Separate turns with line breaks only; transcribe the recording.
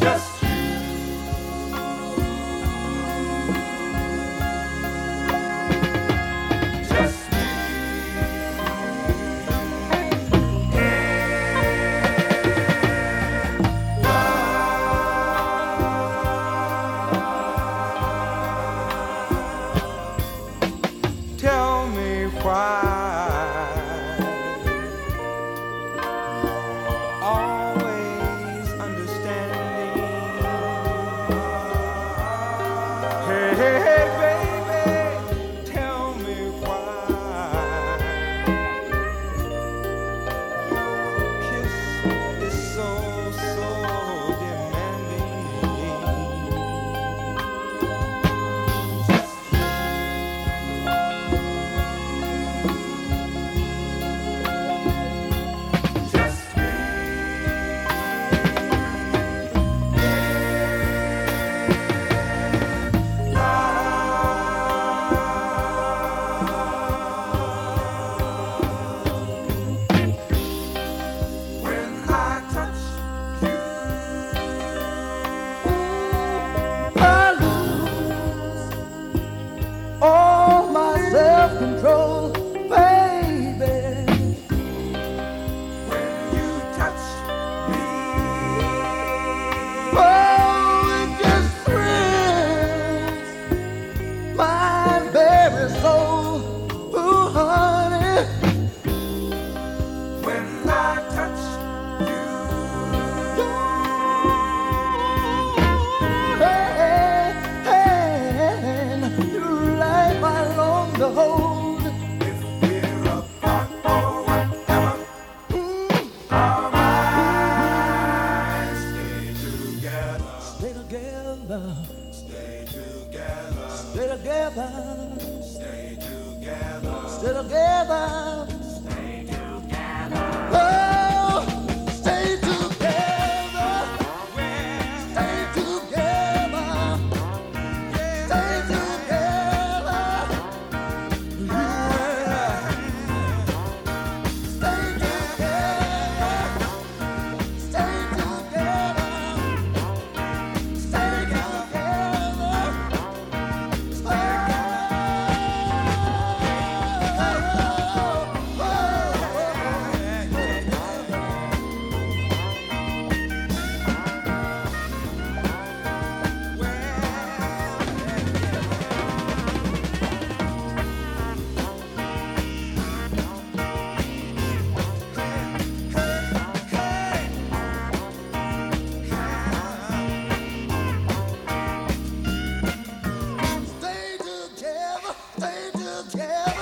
just Bye. together. Stay together. Stay together. Stay together. Stay together. Yeah.